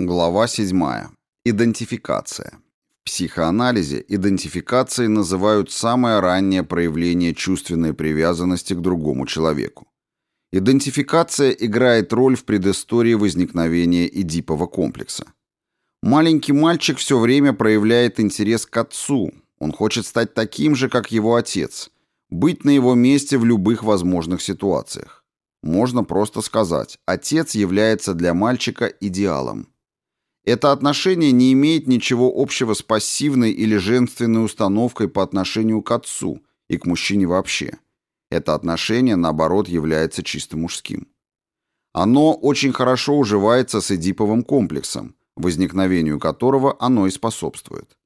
Глава 7. Идентификация. В психоанализе идентификацией называют самое раннее проявление чувственной привязанности к другому человеку. Идентификация играет роль в предыстории возникновения Эдипова комплекса. Маленький мальчик все время проявляет интерес к отцу. Он хочет стать таким же, как его отец, быть на его месте в любых возможных ситуациях. Можно просто сказать, отец является для мальчика идеалом. Это отношение не имеет ничего общего с пассивной или женственной установкой по отношению к отцу и к мужчине вообще. Это отношение, наоборот, является чисто мужским. Оно очень хорошо уживается с эдиповым комплексом, возникновению которого оно и способствует.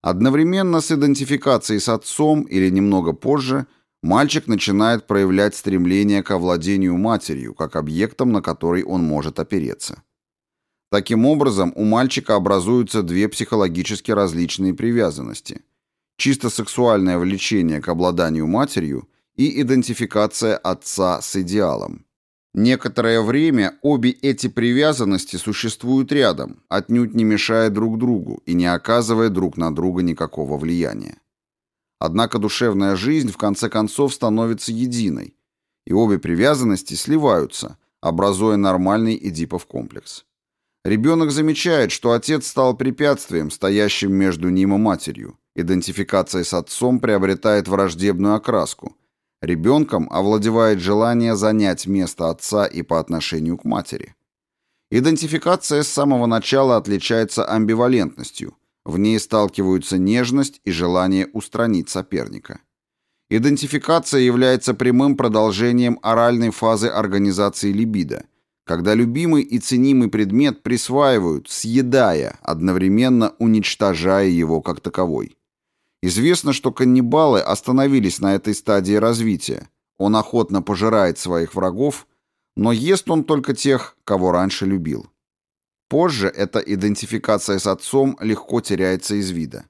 Одновременно с идентификацией с отцом или немного позже мальчик начинает проявлять стремление к овладению матерью как объектом, на который он может опереться. Таким образом, у мальчика образуются две психологически различные привязанности. Чисто сексуальное влечение к обладанию матерью и идентификация отца с идеалом. Некоторое время обе эти привязанности существуют рядом, отнюдь не мешая друг другу и не оказывая друг на друга никакого влияния. Однако душевная жизнь в конце концов становится единой, и обе привязанности сливаются, образуя нормальный Эдипов комплекс. Ребенок замечает, что отец стал препятствием, стоящим между ним и матерью. Идентификация с отцом приобретает враждебную окраску. Ребенком овладевает желание занять место отца и по отношению к матери. Идентификация с самого начала отличается амбивалентностью. В ней сталкиваются нежность и желание устранить соперника. Идентификация является прямым продолжением оральной фазы организации либидо – когда любимый и ценимый предмет присваивают, съедая, одновременно уничтожая его как таковой. Известно, что каннибалы остановились на этой стадии развития. Он охотно пожирает своих врагов, но ест он только тех, кого раньше любил. Позже эта идентификация с отцом легко теряется из вида.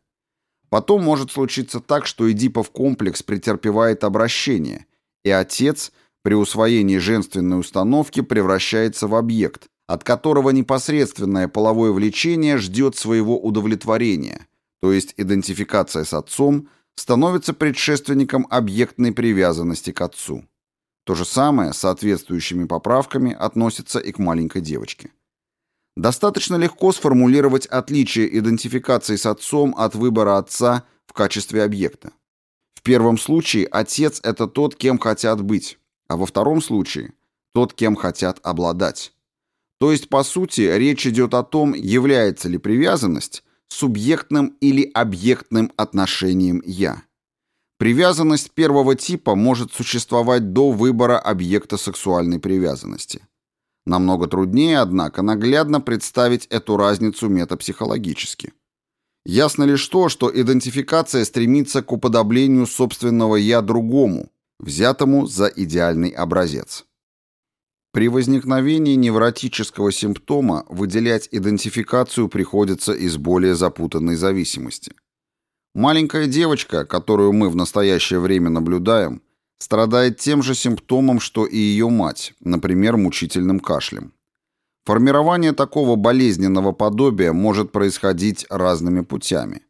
Потом может случиться так, что Эдипов комплекс претерпевает обращение, и отец – при усвоении женственной установки превращается в объект, от которого непосредственное половое влечение ждет своего удовлетворения, то есть идентификация с отцом становится предшественником объектной привязанности к отцу. То же самое с соответствующими поправками относится и к маленькой девочке. Достаточно легко сформулировать отличие идентификации с отцом от выбора отца в качестве объекта. В первом случае отец – это тот, кем хотят быть а во втором случае – тот, кем хотят обладать. То есть, по сути, речь идет о том, является ли привязанность субъектным или объектным отношением «я». Привязанность первого типа может существовать до выбора объекта сексуальной привязанности. Намного труднее, однако, наглядно представить эту разницу метапсихологически. Ясно лишь то, что идентификация стремится к уподоблению собственного «я» другому, взятому за идеальный образец. При возникновении невротического симптома выделять идентификацию приходится из более запутанной зависимости. Маленькая девочка, которую мы в настоящее время наблюдаем, страдает тем же симптомом, что и ее мать, например, мучительным кашлем. Формирование такого болезненного подобия может происходить разными путями.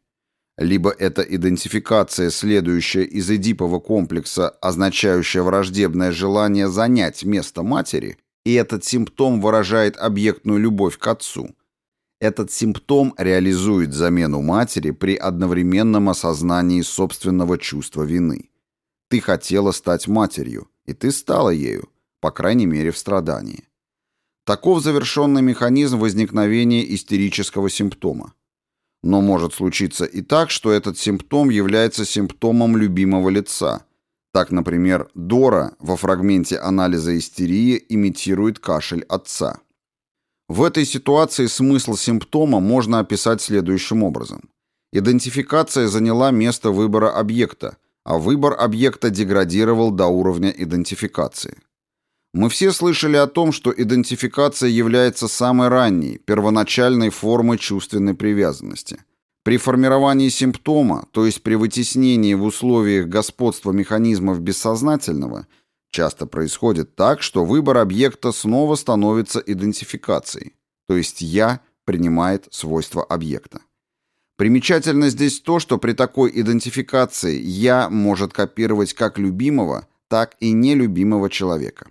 Либо это идентификация, следующая из эдипового комплекса, означающая враждебное желание занять место матери, и этот симптом выражает объектную любовь к отцу. Этот симптом реализует замену матери при одновременном осознании собственного чувства вины. Ты хотела стать матерью, и ты стала ею, по крайней мере в страдании. Таков завершенный механизм возникновения истерического симптома. Но может случиться и так, что этот симптом является симптомом любимого лица. Так, например, Дора во фрагменте анализа истерии имитирует кашель отца. В этой ситуации смысл симптома можно описать следующим образом. Идентификация заняла место выбора объекта, а выбор объекта деградировал до уровня идентификации. Мы все слышали о том, что идентификация является самой ранней, первоначальной формой чувственной привязанности. При формировании симптома, то есть при вытеснении в условиях господства механизмов бессознательного, часто происходит так, что выбор объекта снова становится идентификацией, то есть «я» принимает свойства объекта. Примечательно здесь то, что при такой идентификации «я» может копировать как любимого, так и нелюбимого человека.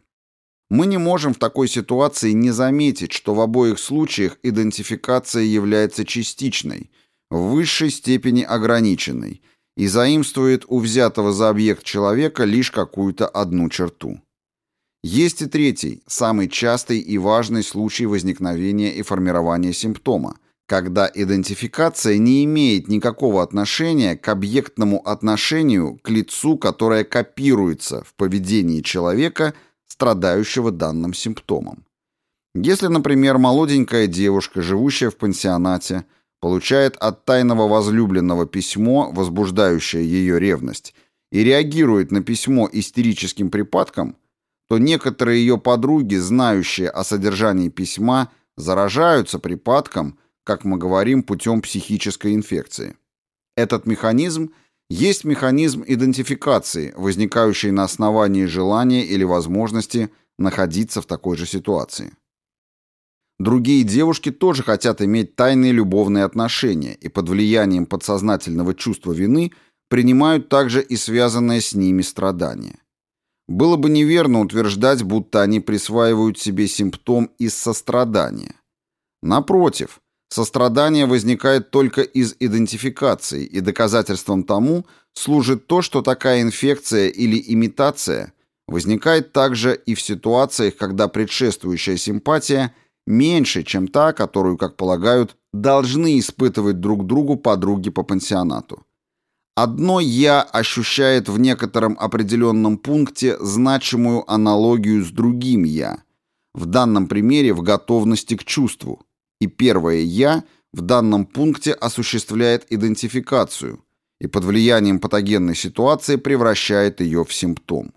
Мы не можем в такой ситуации не заметить, что в обоих случаях идентификация является частичной, в высшей степени ограниченной и заимствует у взятого за объект человека лишь какую-то одну черту. Есть и третий, самый частый и важный случай возникновения и формирования симптома, когда идентификация не имеет никакого отношения к объектному отношению к лицу, которое копируется в поведении человека, страдающего данным симптомом. Если, например, молоденькая девушка, живущая в пансионате, получает от тайного возлюбленного письмо, возбуждающее ее ревность, и реагирует на письмо истерическим припадком, то некоторые ее подруги, знающие о содержании письма, заражаются припадком, как мы говорим, путем психической инфекции. Этот механизм есть механизм идентификации, возникающий на основании желания или возможности находиться в такой же ситуации. Другие девушки тоже хотят иметь тайные любовные отношения и под влиянием подсознательного чувства вины принимают также и связанное с ними страдание. Было бы неверно утверждать, будто они присваивают себе симптом из сострадания. Напротив, сострадание возникает только из идентификации, и доказательством тому служит то, что такая инфекция или имитация возникает также и в ситуациях, когда предшествующая симпатия меньше, чем та, которую, как полагают, должны испытывать друг другу подруги по пансионату. Одно «я» ощущает в некотором определенном пункте значимую аналогию с другим «я», в данном примере в готовности к чувству, и первое «я» в данном пункте осуществляет идентификацию и под влиянием патогенной ситуации превращает ее в симптом.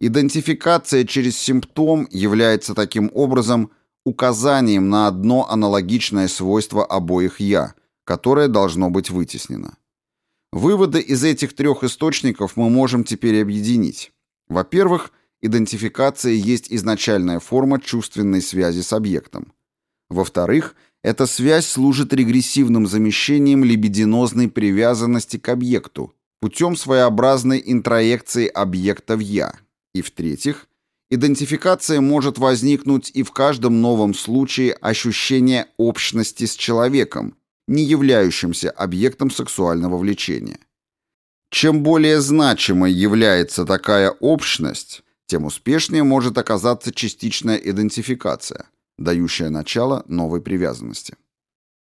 Идентификация через симптом является таким образом указанием на одно аналогичное свойство обоих «я», которое должно быть вытеснено. Выводы из этих трех источников мы можем теперь объединить. Во-первых, идентификация есть изначальная форма чувственной связи с объектом. Во-вторых, эта связь служит регрессивным замещением либидинозной привязанности к объекту путем своеобразной интроекции объекта в «я». И в-третьих, идентификация может возникнуть и в каждом новом случае ощущения общности с человеком, не являющимся объектом сексуального влечения. Чем более значимой является такая общность, тем успешнее может оказаться частичная идентификация, дающая начало новой привязанности.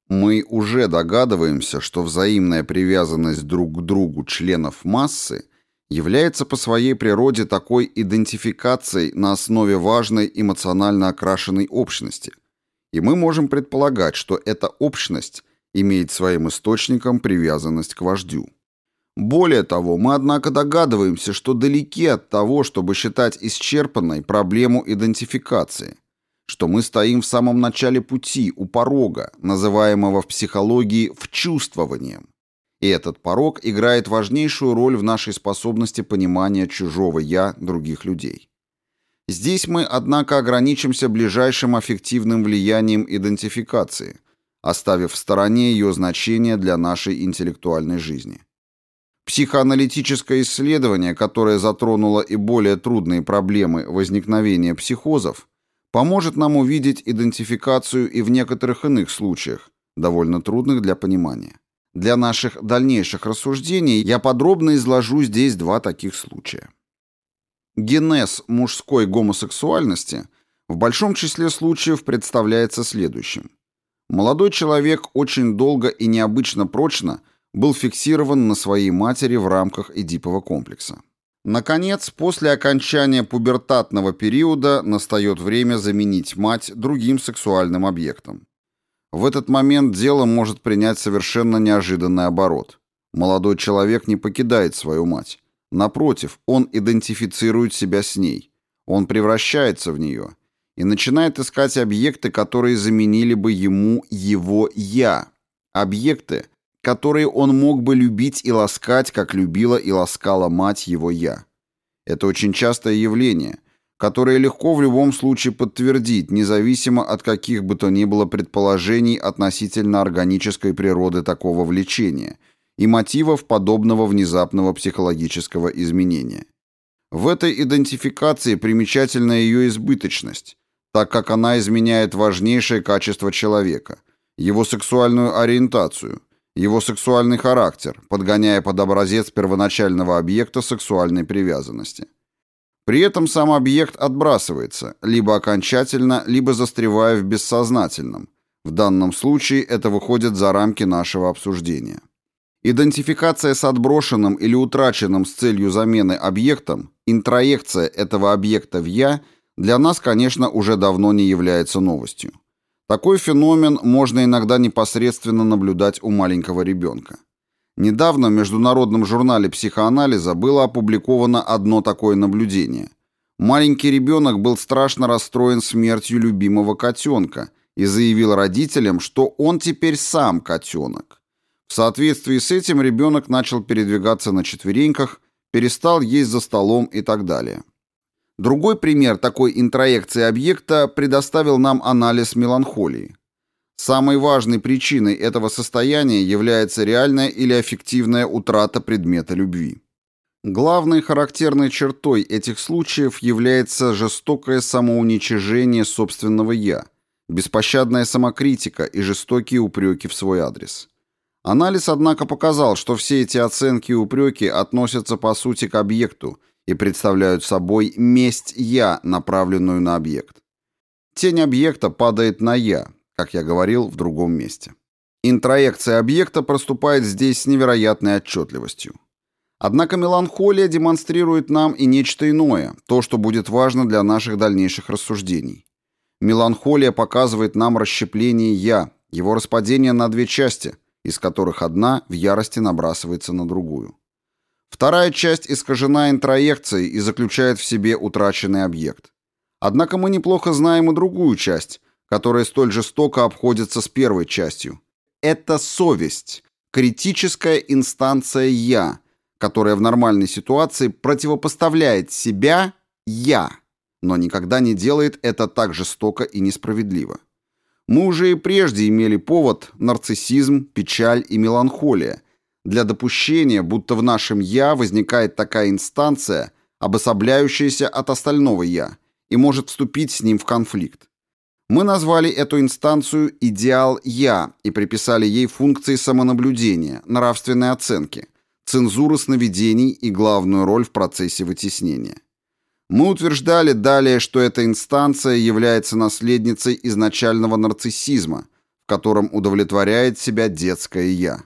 Мы уже догадываемся, что взаимная привязанность друг к другу членов массы является по своей природе такой идентификацией на основе важной эмоционально окрашенной общности, и мы можем предполагать, что эта общность имеет своим источником привязанность к вождю. Более того, мы, однако, догадываемся, что далеки от того, чтобы считать исчерпанной проблему идентификации, что мы стоим в самом начале пути, у порога, называемого в психологии «вчувствованием». И этот порог играет важнейшую роль в нашей способности понимания чужого «я» других людей. Здесь мы, однако, ограничимся ближайшим аффективным влиянием идентификации – оставив в стороне ее значение для нашей интеллектуальной жизни. Психоаналитическое исследование, которое затронуло и более трудные проблемы возникновения психозов, поможет нам увидеть идентификацию и в некоторых иных случаях, довольно трудных для понимания. Для наших дальнейших рассуждений я подробно изложу здесь два таких случая. Генез мужской гомосексуальности в большом числе случаев представляется следующим. Молодой человек очень долго и необычно прочно был фиксирован на своей матери в рамках Эдипова комплекса. Наконец, после окончания пубертатного периода настает время заменить мать другим сексуальным объектом. В этот момент дело может принять совершенно неожиданный оборот. Молодой человек не покидает свою мать. Напротив, он идентифицирует себя с ней. Он превращается в нее – и начинает искать объекты, которые заменили бы ему его «я». Объекты, которые он мог бы любить и ласкать, как любила и ласкала мать его «я». Это очень частое явление, которые легко в любом случае подтвердить, независимо от каких бы то ни было предположений относительно органической природы такого влечения и мотивов подобного внезапного психологического изменения. В этой идентификации примечательна ее избыточность, так как она изменяет важнейшее качество человека – его сексуальную ориентацию, его сексуальный характер, подгоняя под образец первоначального объекта сексуальной привязанности. При этом сам объект отбрасывается, либо окончательно, либо застревая в бессознательном. В данном случае это выходит за рамки нашего обсуждения. Идентификация с отброшенным или утраченным с целью замены объектом, интроекция этого объекта в «я» для нас, конечно, уже давно не является новостью. Такой феномен можно иногда непосредственно наблюдать у маленького ребенка. Недавно в Международном журнале психоанализа было опубликовано одно такое наблюдение. Маленький ребенок был страшно расстроен смертью любимого котенка и заявил родителям, что он теперь сам котенок. В соответствии с этим ребенок начал передвигаться на четвереньках, перестал есть за столом и так далее. Другой пример такой интроекции объекта предоставил нам анализ меланхолии. Самой важной причиной этого состояния является реальная или аффективная утрата предмета любви. Главной характерной чертой этих случаев является жестокое самоуничижение собственного «я», беспощадная самокритика и жестокие упреки в свой адрес. Анализ, однако, показал, что все эти оценки и упреки относятся по сути к объекту – и представляют собой месть «я», направленную на объект. Тень объекта падает на «я», как я говорил в другом месте. Интроекция объекта проступает здесь с невероятной отчетливостью. Однако меланхолия демонстрирует нам и нечто иное, то, что будет важно для наших дальнейших рассуждений. Меланхолия показывает нам расщепление «я», его распадение на две части, из которых одна в ярости набрасывается на другую. Вторая часть искажена интроекцией и заключает в себе утраченный объект. Однако мы неплохо знаем и другую часть, которая столь жестоко обходится с первой частью. Это совесть, критическая инстанция «я», которая в нормальной ситуации противопоставляет себя «я», но никогда не делает это так жестоко и несправедливо. Мы уже и прежде имели повод нарциссизм, печаль и меланхолия – для допущения, будто в нашем «я» возникает такая инстанция, обособляющаяся от остального «я», и может вступить с ним в конфликт. Мы назвали эту инстанцию «идеал я» и приписали ей функции самонаблюдения, нравственной оценки, цензуры сновидений и главную роль в процессе вытеснения. Мы утверждали далее, что эта инстанция является наследницей изначального нарциссизма, в котором удовлетворяет себя детское «я».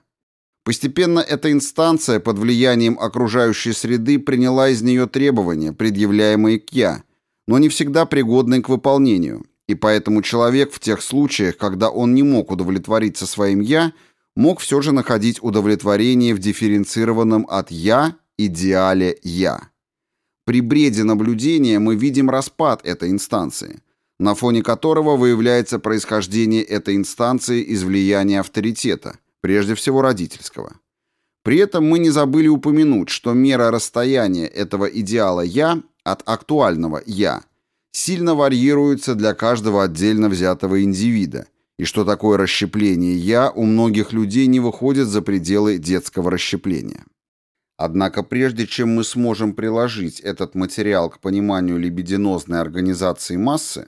Постепенно эта инстанция под влиянием окружающей среды приняла из нее требования, предъявляемые к «я», но не всегда пригодные к выполнению, и поэтому человек в тех случаях, когда он не мог удовлетвориться своим «я», мог все же находить удовлетворение в дифференцированном от «я» идеале «я». При бреде наблюдения мы видим распад этой инстанции, на фоне которого выявляется происхождение этой инстанции из влияния авторитета – прежде всего родительского. При этом мы не забыли упомянуть, что мера расстояния этого идеала «я» от актуального «я» сильно варьируется для каждого отдельно взятого индивида, и что такое расщепление «я» у многих людей не выходит за пределы детского расщепления. Однако прежде чем мы сможем приложить этот материал к пониманию либидинозной организации массы,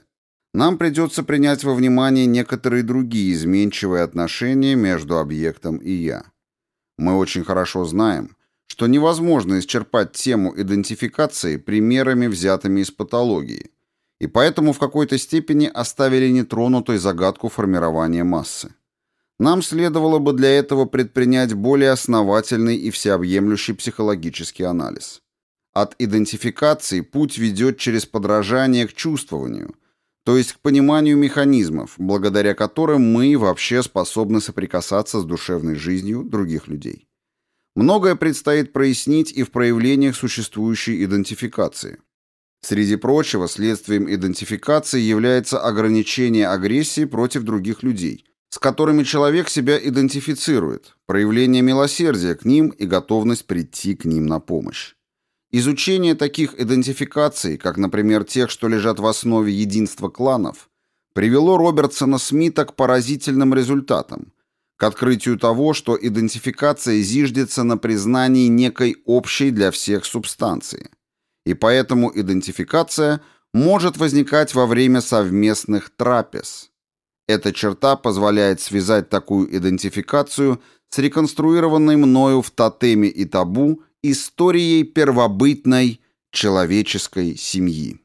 нам придется принять во внимание некоторые другие изменчивые отношения между объектом и «я». Мы очень хорошо знаем, что невозможно исчерпать тему идентификации примерами, взятыми из патологии, и поэтому в какой-то степени оставили нетронутой загадку формирования массы. Нам следовало бы для этого предпринять более основательный и всеобъемлющий психологический анализ. От идентификации путь ведет через подражание к чувствованию – то есть к пониманию механизмов, благодаря которым мы вообще способны соприкасаться с душевной жизнью других людей. Многое предстоит прояснить и в проявлениях существующей идентификации. Среди прочего, следствием идентификации является ограничение агрессии против других людей, с которыми человек себя идентифицирует, проявление милосердия к ним и готовность прийти к ним на помощь. Изучение таких идентификаций, как, например, тех, что лежат в основе единства кланов, привело Робертсона Смита к поразительным результатам, к открытию того, что идентификация зиждется на признании некой общей для всех субстанции. И поэтому идентификация может возникать во время совместных трапез. Эта черта позволяет связать такую идентификацию с реконструированной мною в «Тотеме и табу» историей первобытной человеческой семьи.